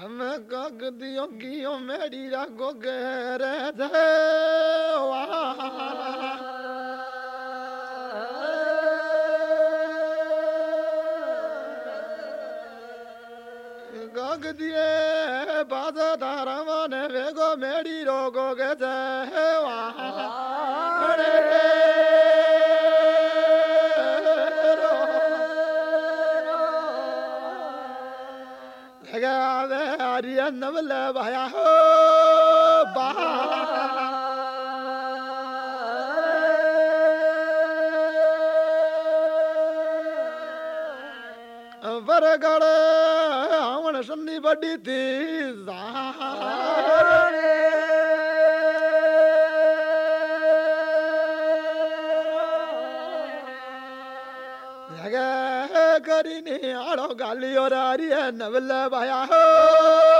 हम गग दियो मेरी रा गोगर थे गग दिए बाद धारा वेगो मेरी रो गोग नवल भाया ਹੋ बहा ਵਰਗੜ ਆਵਣ ਸੰਨੀ ਵੱਡੀ ਤੀ ਜ਼ਾਹਰ ਜਗ ਕਰੀਨੇ ਆੜੋ ਗਾਲੀ ਔਰ ਆਰੀਏ ਨਵਲ ਭਾਇਆ ਹੋ।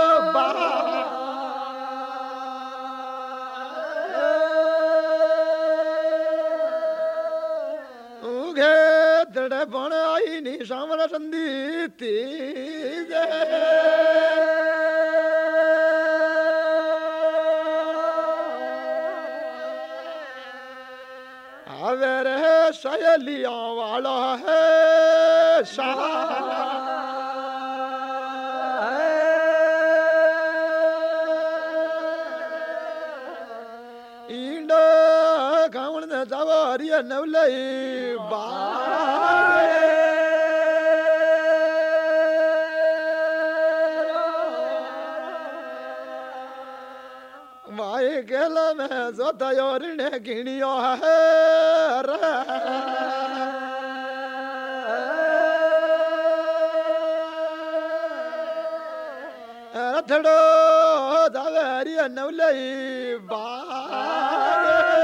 પણ આઈ ની સામર સંધી તી હવે રે સહેલિયા વાળા હે ઈંડ Maria ਲਈ Bare. ਵਾਏ ਗੇਲ ਮੈਂ ਜ਼ੋਦਾ ਯੋਰਣੇ ਗਿਣਿਓ ਹੈ ਰਥੜੋ ਦਵਰੀ ਨਵਲਈ ਬਾਗ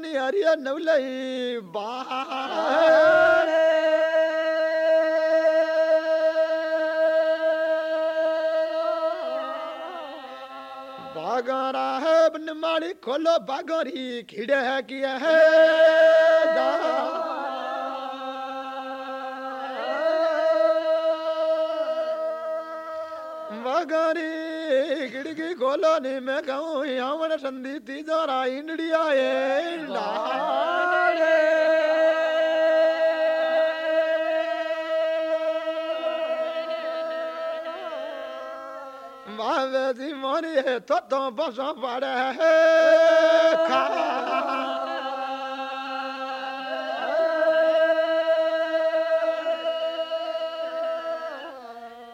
नहीं आ रही नवलई बा बागरा है माड़ी खोलो, बागरी खिड़े है किया है। बागरी ಕಿಡಿಕಿ ಕೋಲೋ ನಿಮೆ ಕೌ ಯಾವಣ ಸಂಧಿ ತೀಜೋರ ಇಂಡಿಯಾ ಏ बावे जी मोरी है तो तो बसो पड़े है खा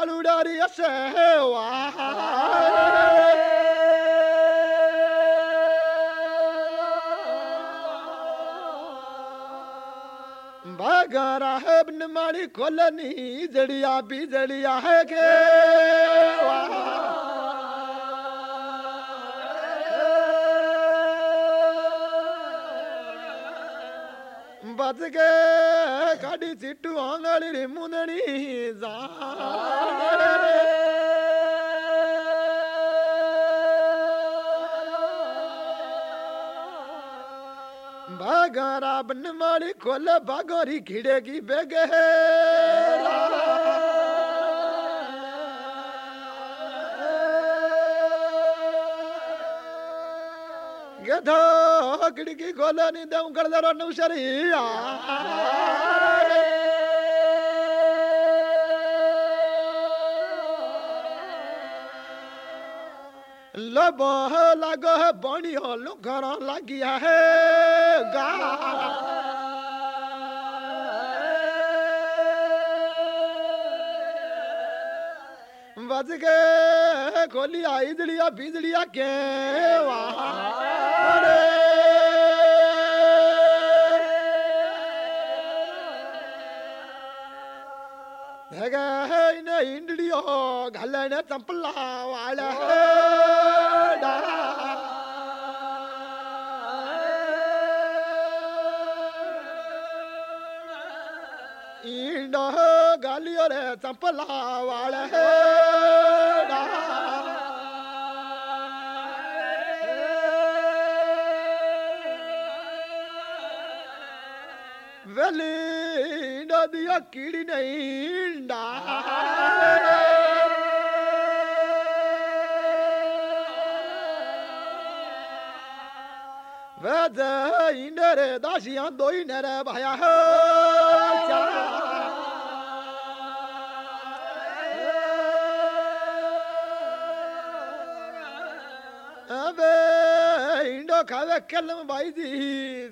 Aludari Asewa. बगरा है बन माली कोलनी जड़िया बिजड़िया है के वाह கதுக கடிச்சிட்டு வாங்கலிரி முதனி बगरा बन मारी खोल की खिड़ेगी बेगेरा ಗದ ಗಿಡಗಿ ಗೋಲನಿಂದ ಉಂಗಳದರ ಹುಷಾರಿ ಲಬ ಲಾಗ ಬಣಿ ಹಲ್ಲು ಗರ লাগিಯ ಹೇ ಗಾ ਨੱਚ ਕੇ ਖੋਲੀ ਆਈ ਦਲੀਆ ਬਿਜਲੀਆ ਕੇ ਵਾਹੜੇ ਹੈਗਾ ਹੈ ਨਹੀਂ ਇੰਡੜੀਓ ਘਲਣੇ ਤੰਪਲਾ ਵਾਲਾ। चालियो रे चंपला वाले वेली नदिया कीड़ी नहीं डा Ve de inere daşıyan doy nere bayağı. 가다 깰려면 봐야지.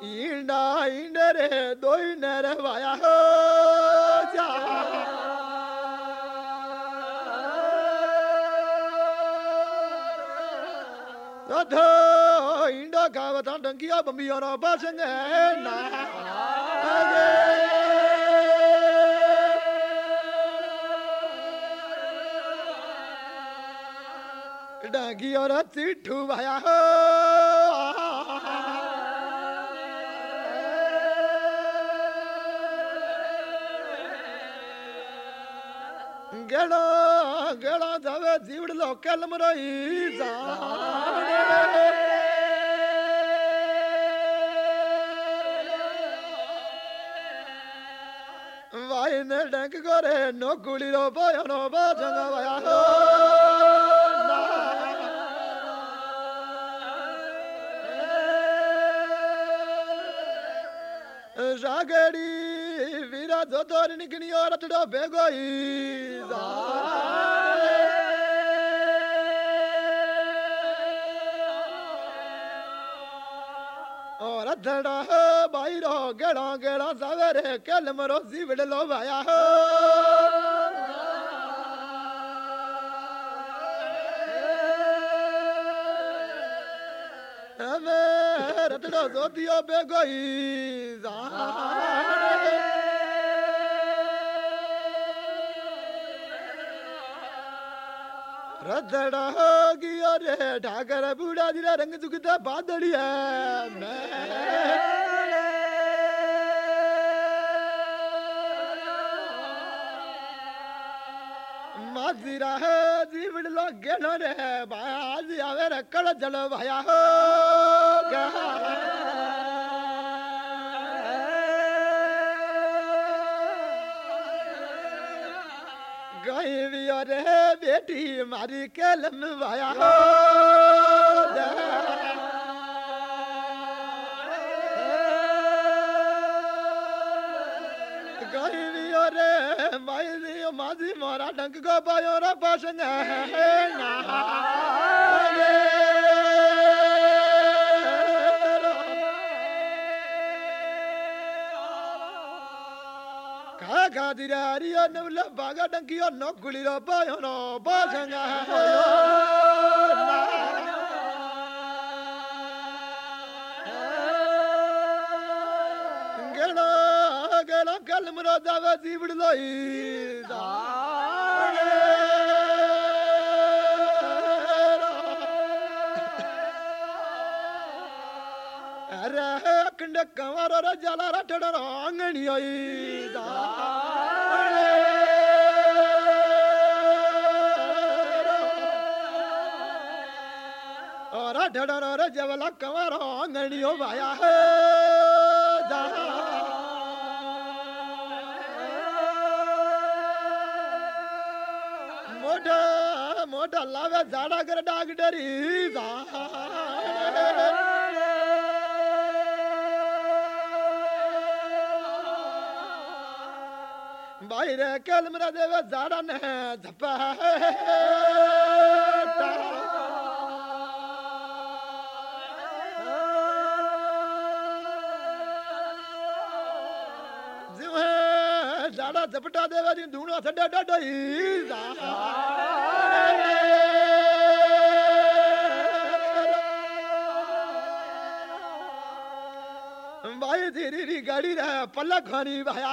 일나 이내래 노이내래 봐야 하자. 어터 인다 가와 단단기야 범비여라 바생에 나. Dangi और चिट्ठू भाया हो गेड़ो गेड़ो जावे जीवड़ लोकल मरोई जा। वाई ने डंक गोरे नो गुली रो बयो, नो बाजंगा वाया। हो zageđi, vira zotori nikini ora tu do bego i zare. ora dada bairo gela gela zavere kelmro zivdlo vaya ho. રતડો જોતિયો ભેગો ઈ રથડા ગયો રે ઠાકર બુડા દીરા રંગ ચુકતા ಆದಿರ ದಿವಿಡಲೋ ಗೆಳರೆ ಬಾಜಿ ಅವರ ಕಳ ಜಲ ಭಯ गई रे बेटी मारी कलम भया गई रे माई zi mora dang go ba yo ra ba sha na na ga ga di ra ri yo no la ba ga dang yo no guli ro ba yo no ba sha na na ಗಣ ಗಣ ಕಲ್ ಮುರಾದಾವ ಜೀವಿಡ್ಲೋಯಿ கவரர ஜலரட்டடர் ஆங்கணியைதா ரடடர ஜவல கவர ஆங்கணியோ பயா மோட மோட லாவே ஜாடா கர talk டரி ஜா कल কেলমরা দেবে যারা নে ঝপা जाड़ा झपटा देवा जी, धूणा छड्या डाडा भाई धीरे गाड़ी रहा पल्ला खानी भाया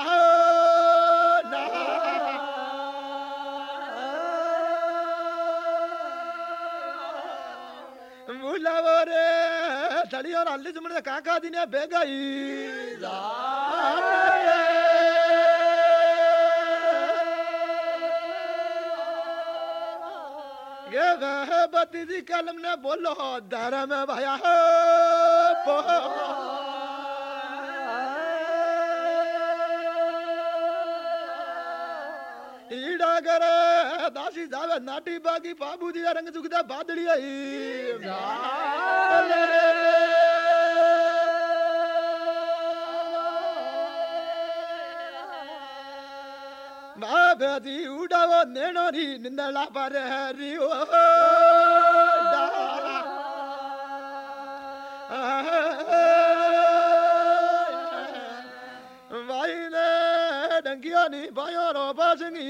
थड़ियो ಅಲ್ಲಿ जुमने काका ಬೇಗ ಈ ये वह बती जी कलम ने बोलो धर्म भाया ಕರ ದಾಸಿ ದಾವ ನಾಟಿ ಬಾಗಿ ಪಾಬೂದಿ ರಂಗ ಸುಗಿದ ಬಾದಳಿಯ ಮಾಬದಿ ಉಡವ ನೇಣೋ ನೀ ನಿಂದಳ ಬರಹರಿ ಓ வாயிலே டங்கியா நீ பயோ ரோபா சிங்கி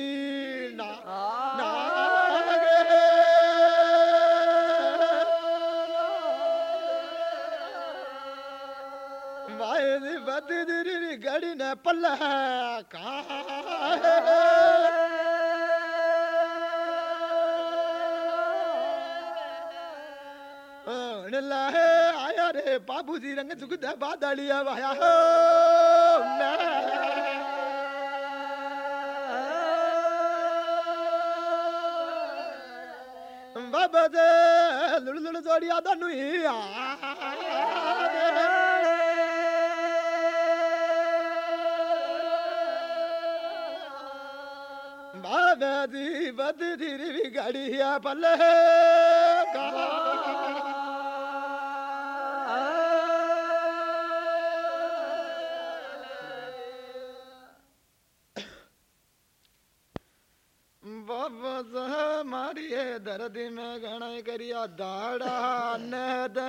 ਪੱਲੇ ਕਾ ਲੈ ਆਇਆ ਰੇ ਬਾਬੂ ਜੀ ਰੰਗ ਸੁਗਦਾ ਬਾਦਲੀਆ ਵਾਇਆ ਮੈਂ ਬਾਬਾ ਦੇ ਲੁੜ ਲੁੜ ਜੋੜਿਆ ਦਾ ਆ ਦੀ ਵਧਦੀ ਰਿਗੜੀ ਆ ਬੱਲੇ ਕਾ ਬਾਬਾ ਮਾਰੀਏ ਦਰਦ ਮੈਂ ਗਣਾ ਕਰਿਆ ਦਾੜਾ ਨਦ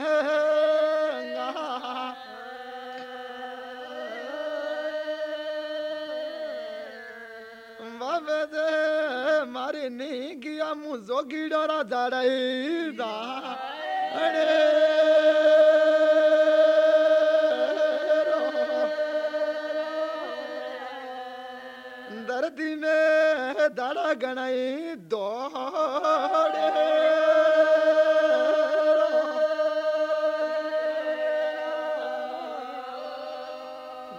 मारी नहीं गया मुँह जोगी डोरा दाड़ाई दाड़े धरती में दाड़ा गणाई दौड़े।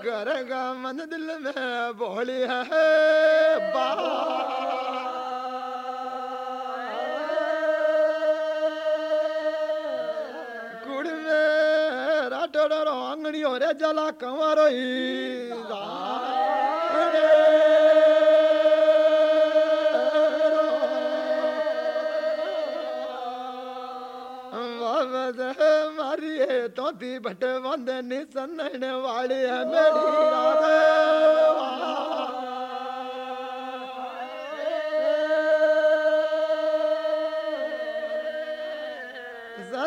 घर का मन दिल में बोली है बा ਕਮਰੇ ਜਲਾ ਕੰਵਰ ਹੀ ਦਾਰੇ ਮਾਰੀਏ ਤੋਦੀ ਭਟ ਵੰਦ ਨਿਸਨਣ ਵਾਲੇ ਮੇਰੀ ਰਾਤ।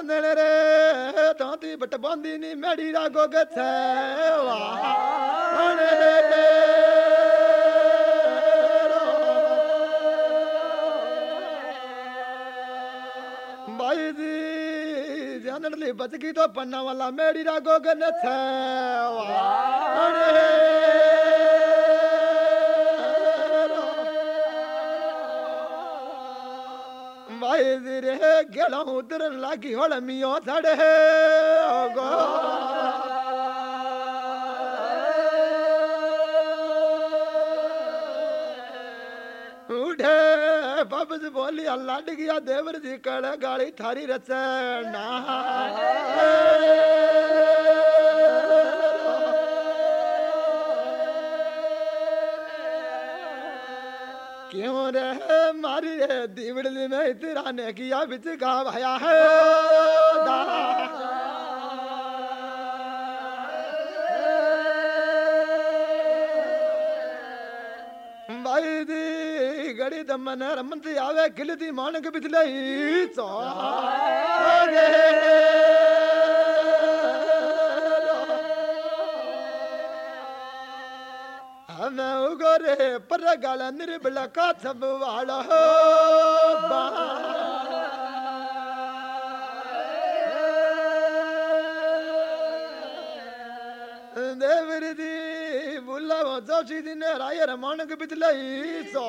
ਬੰਦਣ ਰੇ, ਤਾਂ ਤੀ ਬਟ ਬੰਦੀ ਨੀ ਮੈੜੀ ਰਾਗੋ ਗਥੈ ਵਾਹਣ ਬਾਈ ਦੀ ਜਾਨੜ ਪੰਨਾ ਵਾਲਾ ਮੈੜੀ ਰਾਗੋ ਗਨਥੈ ਵਾਹਣ जी रे गेला उतर लागी होल मियो धड़े गो उठे बाबू जी बोली अल्लाह डिगिया देवर जी कड़े गाड़ी थारी रचना क्यों रे मारी रे दीवड़ली में इतरा ने किया, बिच गा भाया है दी गड़ी दमन रमन आवे खिलती मानक बिचले चो हमें उगोरे पर गाला निर्बला का सब वाला हो देवर दी जोशी दिन रायर मानक बितलई सो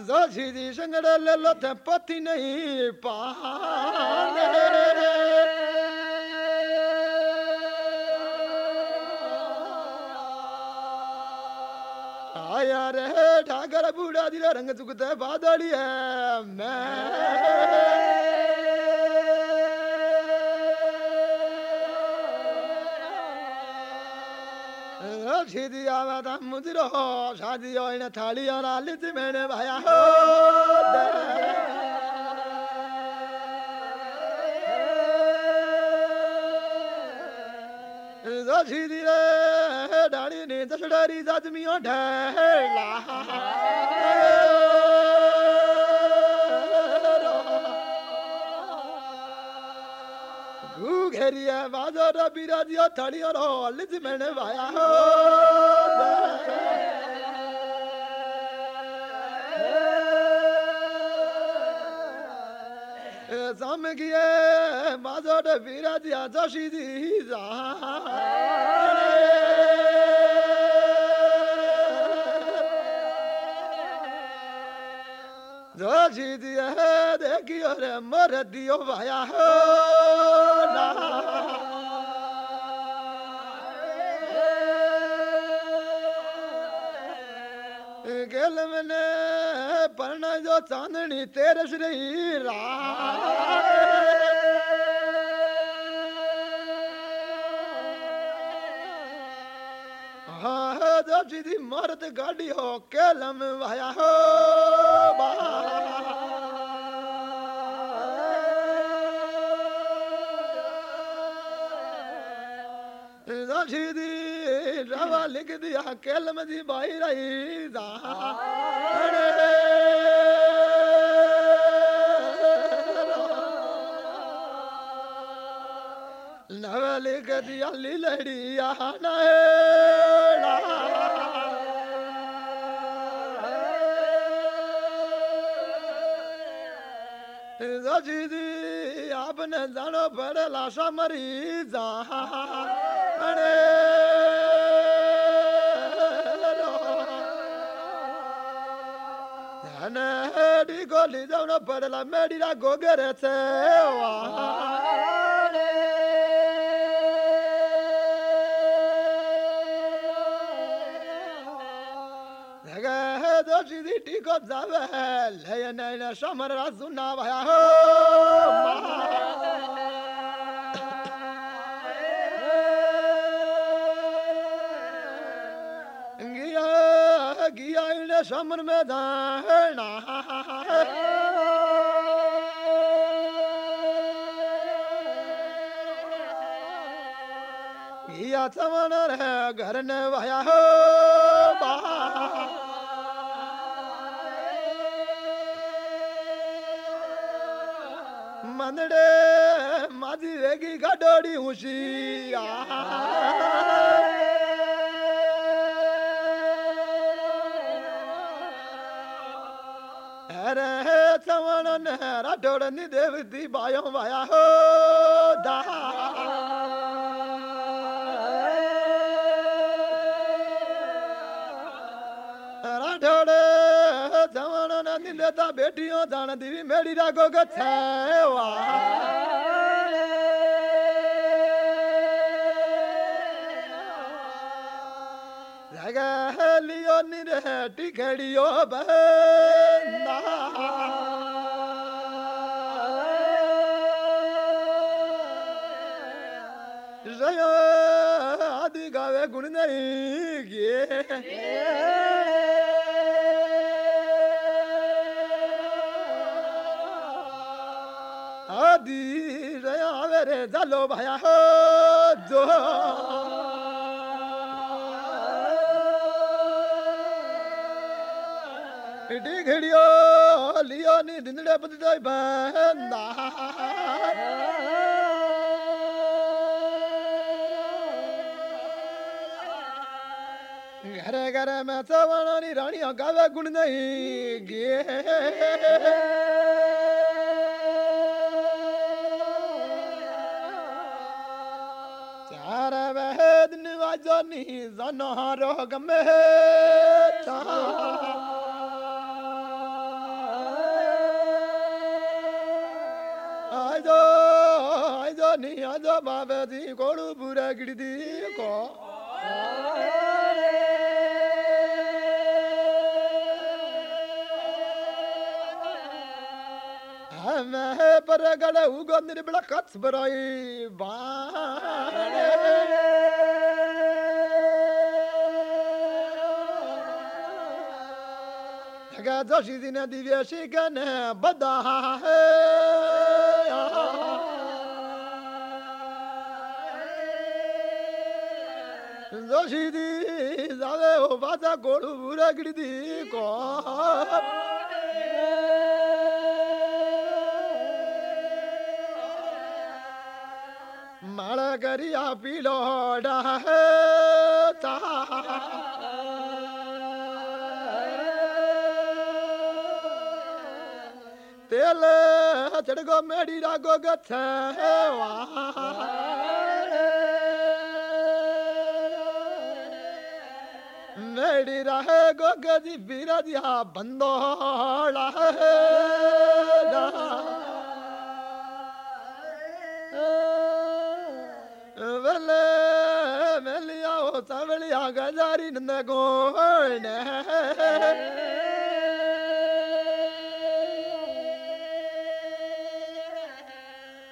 जोशी दी संगड़ ले लो थे पति नहीं पाने ஆயாரே டாகர பூடாதில ரங்க சுகுத்த பாதாளிய சீதியாவதம் முதிரோ சாதியோ என தாளியோ அழித்து மேனே பயா शादी हो इन थाली और आलित मैंने भाया हो सीधी रे डाली ने दसडारी जाजमियों ढेला। घेरिया बाज़ार बिराजिया थालिया रो, लिज मैंने भाया हो। साम किए बाज़ार बिराजिया जोशी दी जोशी दिया देखियो रे, मर दियो भाया हो। ना गेल मैंने ਪਰਣ ਜੋ ਚਾਂਦਣੀ ਤੇ ਰਸ ਰਹੀ ਰਾਤ ਜੋ ਜੀ ਦੀ ਮਰਦ ਗਾੜੀ ਹੋ ਕੇ ਲੰਵਾਇਆ ਹੋ, ਬਾ। ਦੀ ਲਿਖ ਦਿਆ ਕਲਮ ਦੀ ਬਾਈ ਰਹੀ ਜ਼ਾਹੜੇ ನವಲಿಗದಿ ಅಲ್ಲಿಲಡಿಯ ಹಣ ಹೇಳಿ. આપને દાણો ભરે લાશા મરી જાણે અને ડી ગોલી જાવનો પડેલા મેડીના ગોગરે છે વાહ दोषी टिको जावे लय नैन समर सुना भया हो समर में दाना गिया चमन रे घर ने भया हो बा मंदड़े माजी वेगी गडोड़ी हुशिया अरे चवण ने राठोड़ नि देवती बायो वाया हो, दा। राठोड़ चवण ने निंदेता बेटियों जान दीवी मेरी रागो गछवा जगह लियो निरे टिकड़ियो बंदा जयो आदि गावे गुण नहीं गे रे जलो भया हो जो इडी घड़ियो लियो नी दिंदड़े बददाई बंदा घरे घरे में चवणानी रानिया गावे गुण नहीं गे ni zana rog mehta ಆಯ್ದೋ ಆಯ್ದೋ ನೀ ಅದೋ ಮಾವೇದಿ ಕೋಳು ಬುರ ಗಿಡಿದಿ ಕೋ ಮೇ ಪರಗಡ ಉಗೊಂದಿರಿ ಬಿಳ ಕಚ್ ಬರೋಯ್ ಬಾ Aga zashi zina divya shikana badaha zashi di zale obata kodu bura gridi ko माळ करी आपी लोडा ਵੇਲੇ ਹਜੜ ਗੋ ਮੇੜੀ ਰਾਗੋ ਗਛੇ ਮੇੜੀ ਰਹੇ ਗੋ ਗਦੀ ਵਿਰਜਿਆ ਬੰਦੋੜਾ ਵੇਲੇ ਮੇਲਿਆ ਉਹ ਤਵਲਿਆ ਗਜ਼ਾਰੀ ਨੰਦ ਗੋਣ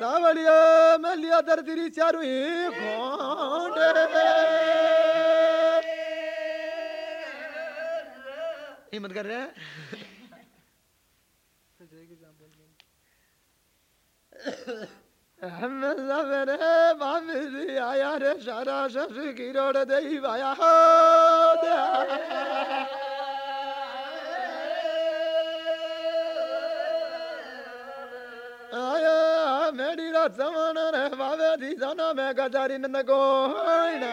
ዛበልየ መልየ ደርድሪ ሲያሩ ይኮንደ ਹਿੰਮਤ ਕਰ ਰਿਹਾ। ਹਮਲਾ ਮੇਰੇ ਬਾਬੇ ਆਇਆ ਰੇ ਸਾਰਾ ਸਸ ਕੀ ਰੋੜ ਦੇਈ ਵਾਇਆ ਹੋ? ਦੇ ਆਇਆ ਮੇਰੀ ਰਾਤ ਸਵਣ ਰੇ ਬਾਬੇ ਦੀ ਜਾਨਾ ਮੈਂ ਗਜਾਰੀ ਨੰਦ ਕੋਇਣਾ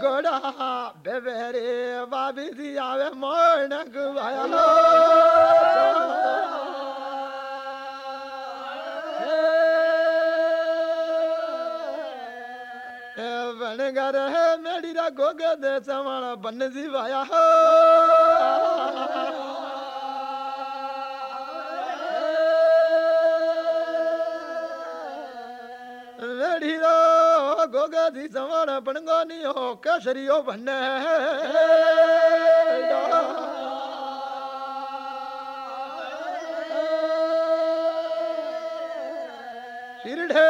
ਗੋੜਾ ਬੇਵੇਰੇ ਬਾਬੀ ਦੀ ਆਵੇ ਮੋਣ ਗਵਾਇਆ ਲੋ। ਬਣ ਗਰ ਮੇੜੀ ਦਾ ਗੋਗ ਦੇ ਸਮਾਣਾ ਬੰਨ ਸੀ ਵਾਇਆ ਹੋ। ਮੇੜੀ ਦਾ मेरी रो गोगे दी समाना बनगो नी हो बने शिरढे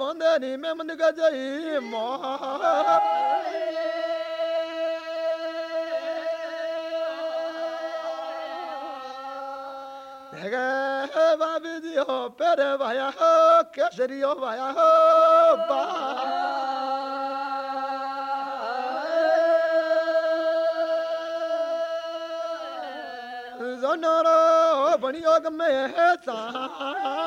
बंदनी में मंद गजई मोह बाबी va video, pere vaya ho, kaşeriyo vaya ho, ba. Zonoro, bani yok me hetsane.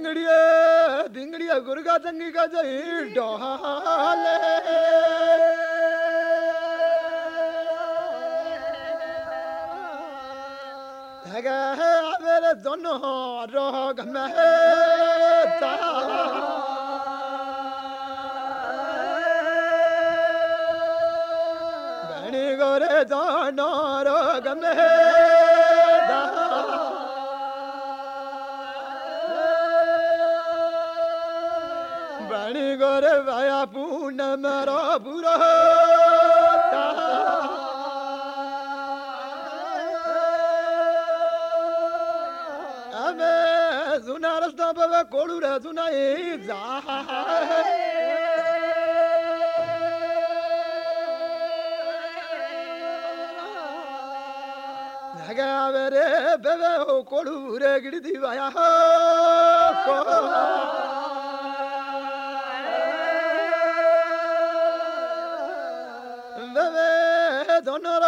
बा दिंगड़िया दिंगड़िया गुरगा चंगी का जई डोले जगह आवे रे दोनों रोग में ता गोरे दोनों रोग में ಗೌರವಯ ಪೂರ್ಣಮರ ಪುರ અમે જૂના રસ્તા પર કોળું રે જૂના એ આવે રે બે કોળું રે ગીડી દિવાયા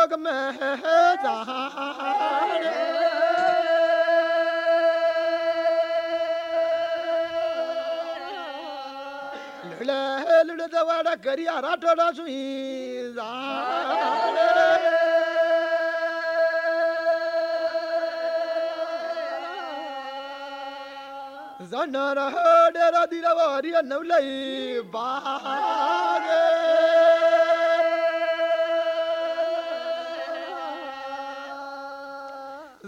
ਜੋਗ ਮਹਿ ਜਾਣੇ ಲುಳಿದವಾಡ ಕರಿ ಹರಾಟೋಡ ಸುಯೀದ ಜನರ ಡೇರ ದಿರವ ಹರಿಯ ನವಲೈ ಬಾಗ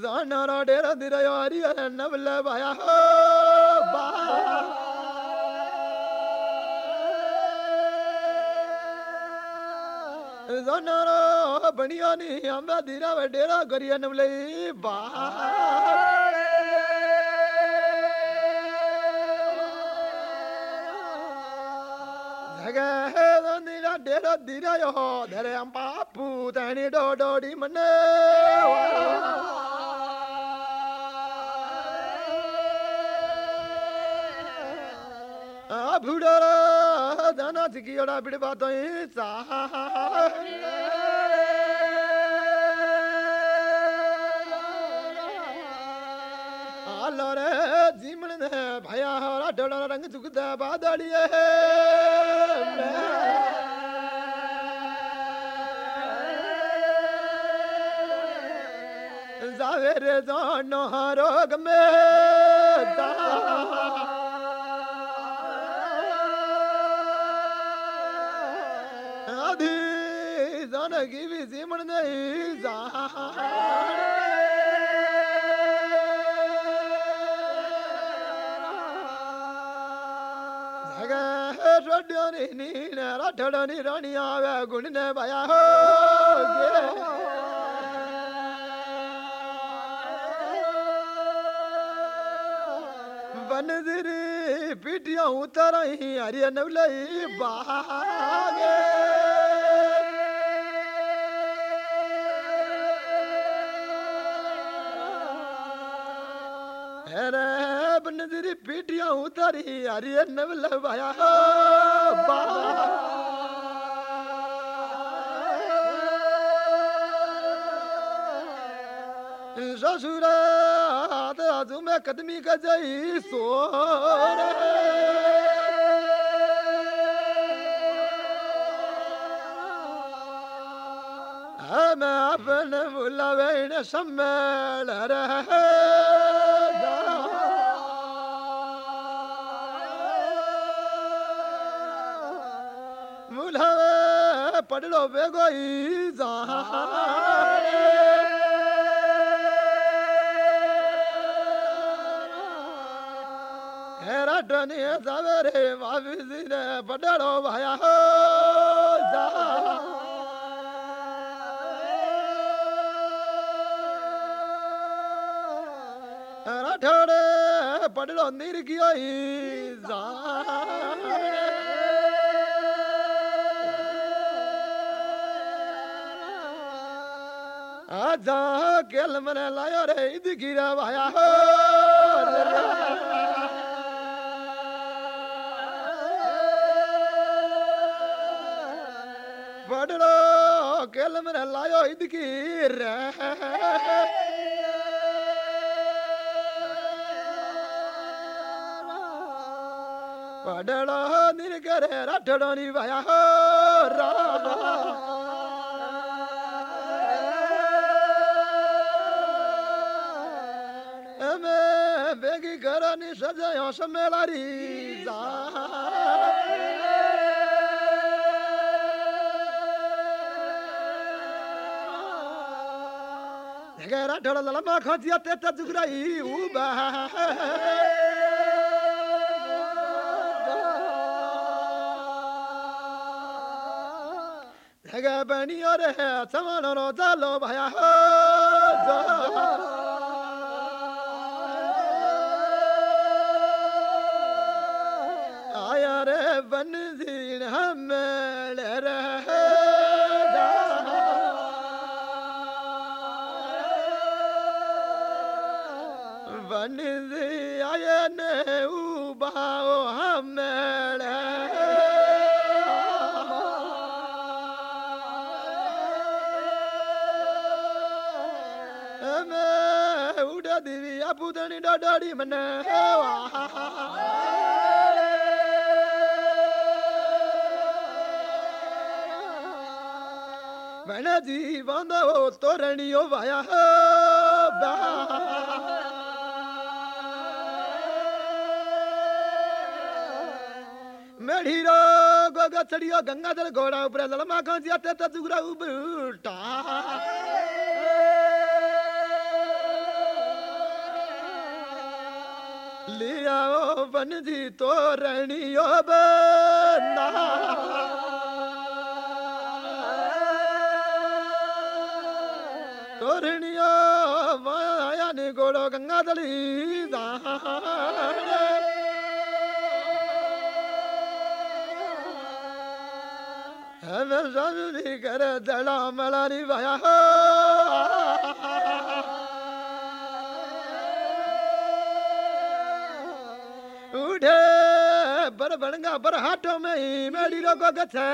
ದಾನಾರ ಡೇರ ದಿರಯೋ ಹರಿಹರ ನವಲ ಭಯ ದಾನಾರೋ ಬಣಿಯೋ ನೀ ಅಂಬ ದಿರ ಡೇರ ಗರಿಯ ನವಲೈ ಬಾ ढेर धीरा धरे बापू धणी डोडोड़ी मने ભૂડરા દાના ચીકીડા બીડવા તો સા હાલો રે જીમણ ને ભયા હરા ઢોળા રંગ ચુકતા બાદળીએ જાવે રે જાનો રોગ મે de zana gibi zemin de zana. ਰੋਡਿਆਨੀ ਨੀਨ ਰਠੜਨੀ ਰਾਣੀ ਆਵੇ ਗੁਣ ਨੇ ਭਇਆ ਹੋ ਗੇ ਬਨਜ਼ਰੀ ਪਿਟਿਆ ਉਤਰਹੀ ਹਰੀਆ ਨਵਲਈ ਬਾਗੇ अरे बन तेरी पीटियाँ उतारी, अरे नव लवाया। ससुर आजू में कदमी का सो हाँ, मैं अपन बुलावे सम्मेल रहे। पढ़ो वे गोई जहाँ हेरा डनी सवेरे वापिस ने बडड़ो भाया हो जा। हेरा ठोड़े बडड़ो निरगियो जा जा गेल मने लायो रे इद गिरा भाया हो बड़ो गेल मने लायो इद गिर बड़ो निर्गरे रठड़ो नी भाया हो Rama szedziają się melariza. Negara dola la ma khotia teta zugrai uba. Negabani ore ha samano dalo bhaya ho. தாயார வந்து மேலர வனுது அயன உபாவோ மேல உடதிவி அபுதனி டாடி மன்ன ਭੈਣ ਜੀਵਾਂ ਦਾ ਉਹ ਤੋਰਣੀਓ ਵਾਇਆ ਬਾ ਮੇੜੀ ਰੋ ਗੋਗਾ ਚੜਿਓ ਗੰਗਾ ਦਲ ਘੋੜਾ ਉਪਰ ਲਲਮਾ ਖਾਂ ਜੀ ਤੇ ਤੇ ਦੁਗਰਾ ਉਬਟਾ ਲਿਆਓ ਬਨ ਜੀ ਉਹ ਬਨਾ तोरणियो माया ने गोड़ो गंगा दली जानी कर दड़ा मलारी वाया उठे, बर बनगा बर हाथों में ही मेरी रोको गथे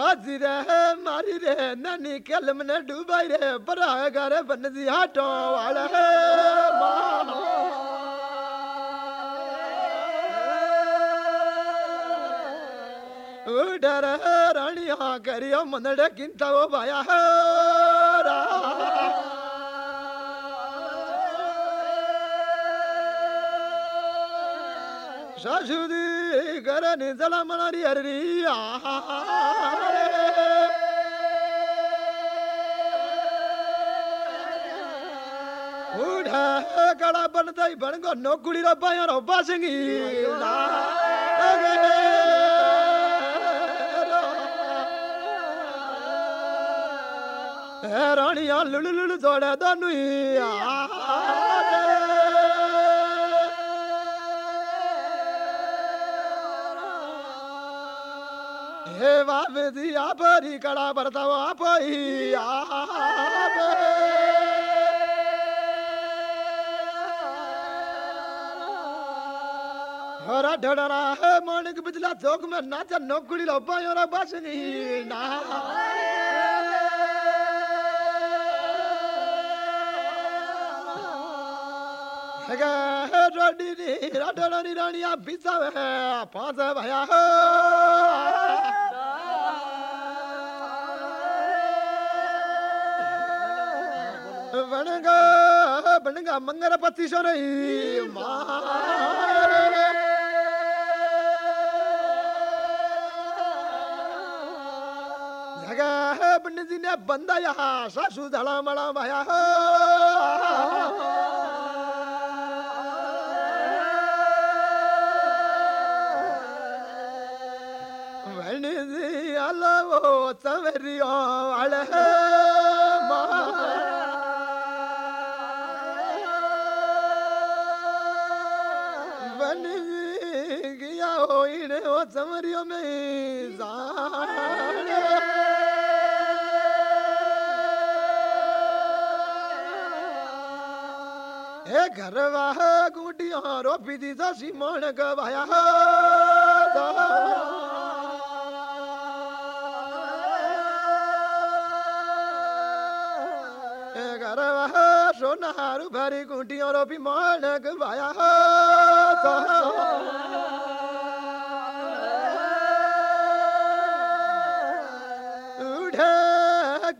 हाजी रे मारी रे नानी कलम ने डूबाई रे बरा घर बन दी हाथों वाला डर रानिया करियो मनड़ किंता वो भाया शाशुदी करनी जला मनारी हरी बूढ़ा गड़ा बनता ही बन गो नौकुड़ी रो बाया रो बासिंगी रानिया लुलु लुलु दौड़े दानुई हे वावे दी आप री कड़ा बरतावा आप ही आप டடரா மானுக்கு பிச்சலா தோக்குமே நாச்சா நோக்குடியில் அப்பா யோரா பாசனி ராணியா பிசாவ பாச பயா வணங்க பண்ணுங்க மங்கர பத்தி சொன்ன दिने बंदा यहाँ सासू धड़ा मड़ा भाया ಅಲವೋ ತವರಿಯೋ ಅಳಹ ಮನಿಗಿಯೋ ಇಡೋ ತಮರಿಯೋ घर वाह गुडिया रो बिदी दसी मन गवाया। घर वाह सोनारू भरी गुडिया रो मन गवाया।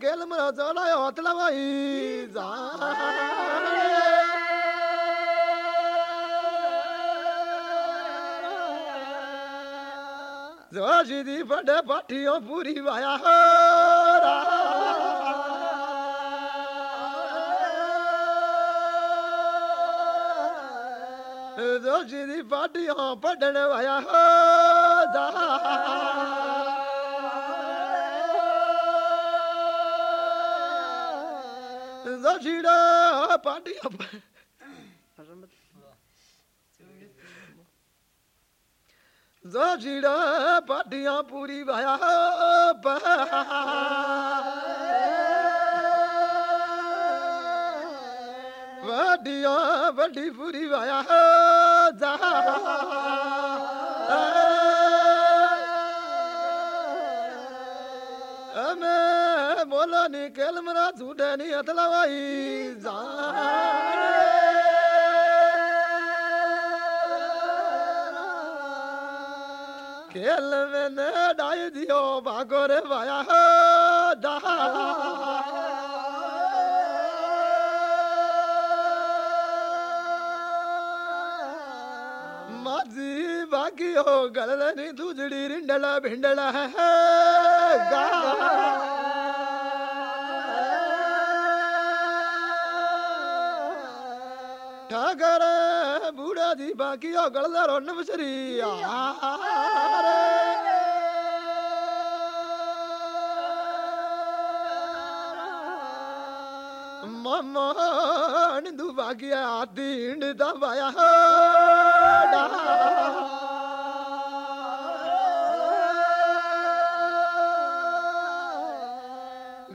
गेल मरा जला होतला भाई जा। जोशी दी फटे पाठियों पूरी वाया हो जोशी दी पाठियों पढ़न वाया हो जा ਜਾ ਜੀੜਾ ਬਾਡੀਆਂ ਪੂਰੀ ਵਾਇਆ। ਵਾਡੀਆਂ ਵੱਡੀ ਪੂਰੀ ਵਾਇਆ। ਜਾ। ਅਮੇ ਮੋਲਾ ਨੀ ਕਲਮਰਾ ਝੂਡੇ ਨੀ ਅਤਲਵਾਈ ਜਾ। খেলবে না ডাই দিও বাগরে ভায়া ডা ਮਾਜੀ ਬਾਗਿਓ ਹੋ ਗਲ ਨੀ ਦੂਜੜੀ ਰਿੰਡਲਾ ਭਿੰਡਲਾ ਗਾ ਠਾਗਰ ਬੂੜਾ ਦੀ ਬਾਗੀ ਹੋ ਗਲ ਦਾ ਰੋਣ ਬਸਰੀ ਆ ਮਮਾਨ ਦੁਆਗਿਆ ਦੀਣ ਦਾ ਵਾਇਆ।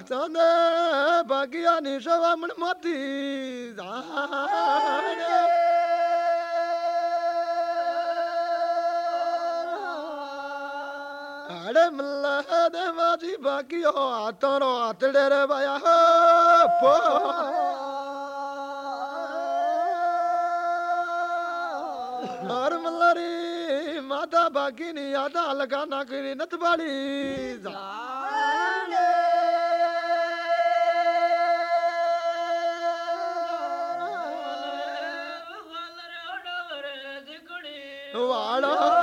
ਜਾਨੇ ਬਾਗਿਆ ਨਿਸ਼ਵਾ ਮਨ ਮਾਤੀ। ਜਾਨੇ હાડે મલ્લા દેવાજી બાકી હો આતરો આતડે રે ભાયા હો પો હર મલ્લારી માતા બાકી ની આદા લગા ના કરી નત બાળી વાળા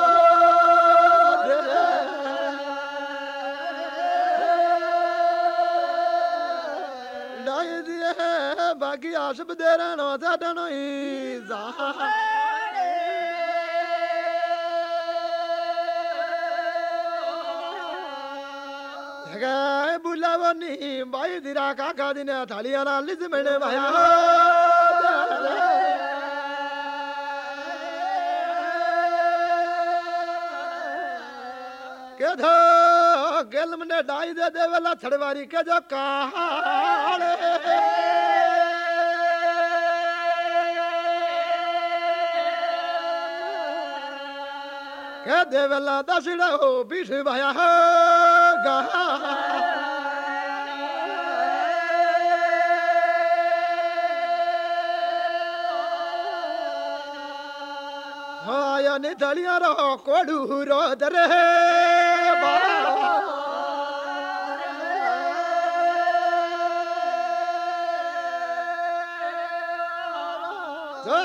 შბდერანო ზადანო იზა ගේ බුලවනි බයි දිරා කාකා දින තලියනා ලිසමෙණ බයා ਕੇਧੋ ਗਿਲਮ ਨੇ ਡਾਈ ਦੇ ਦੇਵਲਾ ਛੜਵਾਰੀ ਕੇ ਜੋ ਕਾਲੇ ದೇವೆಲ್ಲ ದಶಿಡ ಹೋ ಬಿಷಿ ಭಯ ಹಾಯನಿ ತಳಿಯರೋ ಕೊಡು ರೋದರೆ ಬಾ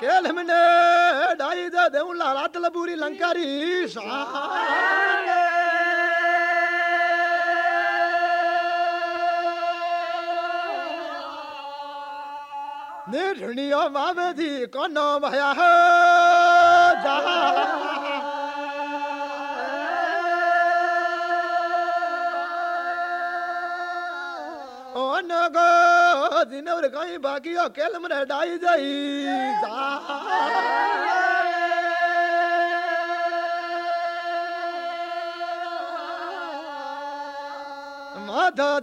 கேளுமனே டாயுதா தேவுள்ள ராத்துல பூரி லங்காரி சா निर्णियो मावेदी कोनो भया जा। ओनगो दिनवर कहीं बाकी अकेले केल डाई जाई जा।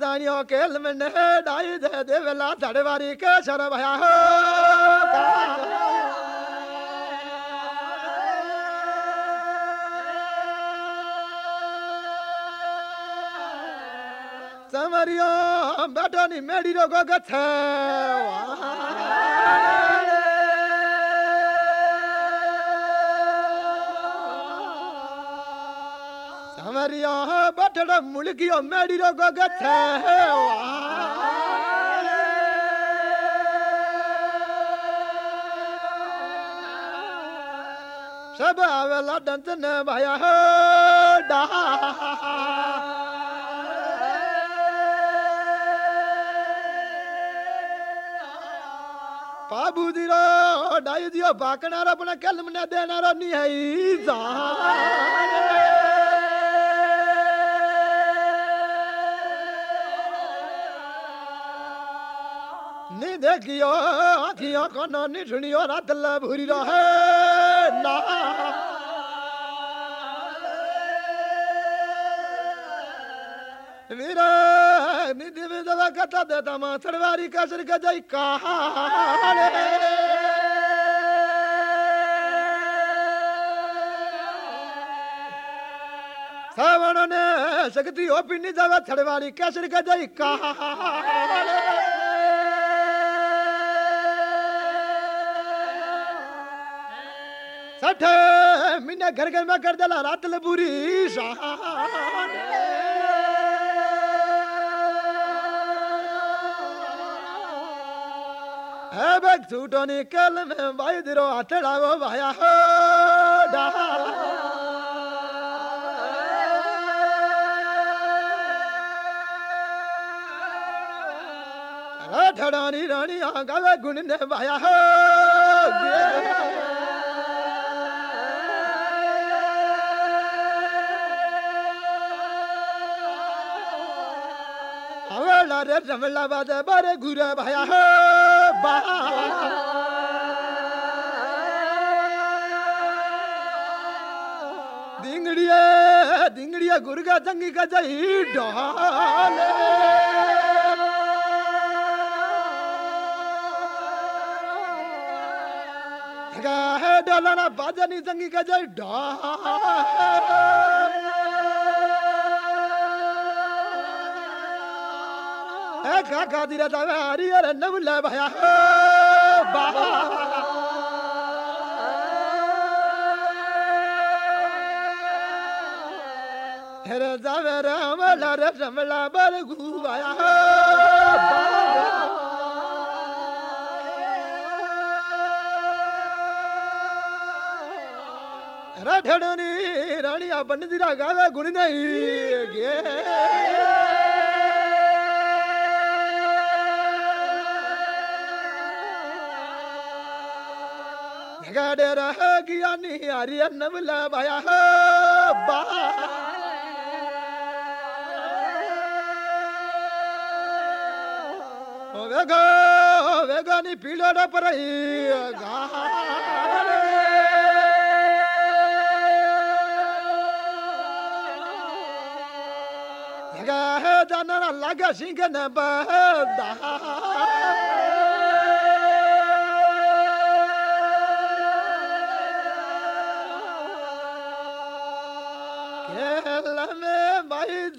ದಾನಿಯೋ ಕೇಳ್ಮೆಣ್ಣೆ ಡಾಯಿದೆ ದೇವೆಲ್ಲ ತಡೆವಾರಿಕೆ ಶರಭಯ ಸಮರಿಯೋ ಬೇಟೋ ನಿಮ್ಮ ಮೇಡಿರೋ ಗೊಗತ್ತೆ ಮರಿಯೋ ಬಟ್ಟಡ ಮುಳುಗಿಯೋ ಮೇಡಿರೋ ಗೊಗತ್ತೆ ಸಬ ಅವೆಲ್ಲ ಡಂತನ ಭಯ ಡಾ बाबू दिरो डाई दियो बाकणारा पण केलमने देणारा निहाई जा नी देखियो आखियों को ना नी सुनियो, रात ला भूरी रहे ना। वीरा निधि विधवा कथा देता माँ सरवारी कसर का जाई कहा सावण ने शक्ति ओपिनी जावा छड़वारी कसर का जाई कहा ने घर घर में कर दिला, रात लबूरी है बग झूठो में भाई दिरो हथड़ा वो भाया हो ठड़ानी रानी आ गवे गुण ने भाया हो। हवला रे रमला बाजे बारे घुरे भाया। हो बा दिंगड़िया दिंगड़िया गुरगा जंगी का जही डाले है डालना बाजनी जंगी का जही डाल காக்கா தீரத்தாவே அரியர் என்ன பிள்ளை பயா பாபா ரதாவே ராமலா ரமலா பரகுவாயா ரடனி ராணியா பண்ணதிரா காதா குணி गे गाडे रह गया नी हरियर नवला भाया हो बा ओ वेगो वेगो नी पीलो न पर लगा सिंह न बदा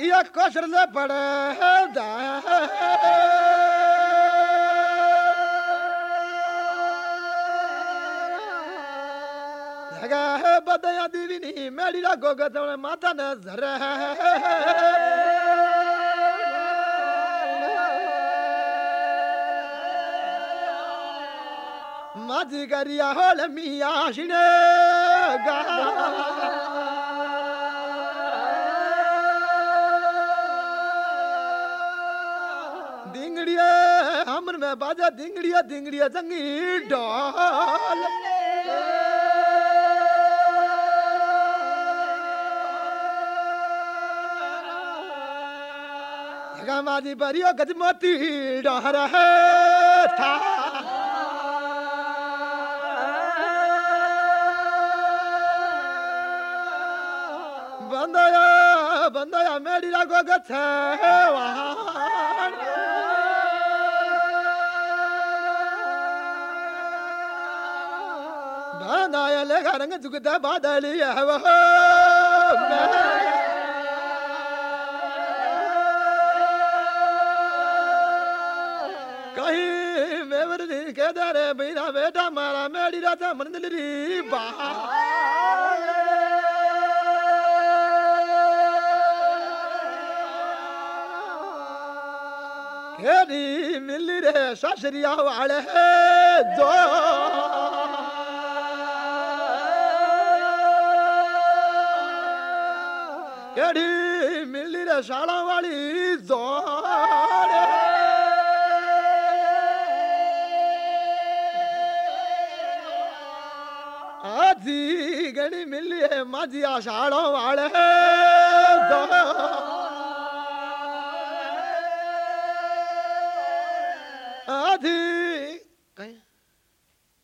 हैगा मल्ला से मल्ला बाजा बरगू भाया हो बा ये कसर ले पड़े हैगा है बदया दीवी नी मेरी रा गोगा तवने माता नज़र माझी गरिया होल मिया शिणे गा। दामन में बाजा धिंगड़िया धिंगड़िया जंगी डाल। माजी बरियो गजमती डहर है था। बंदया बंदया मेरी लागो गछ वहाँ है वो कहीं मेवर दी के दरे मेरा बेटा मारा मेरी राजा मन दिली बा। केरी मिली रे ससरिया वाले जो। ਘੜੀ ਮਿਲੀ ਰੇ ਰਸਾਲਾਂ ਵਾਲੀ ਜ਼ੋਰ। ਆਜੀ ਗਣੀ ਮਿਲਿਏ ਮਾਝੀ ਆਸ਼ਾੜੋਂ ਵਾਲੇ ਦੋ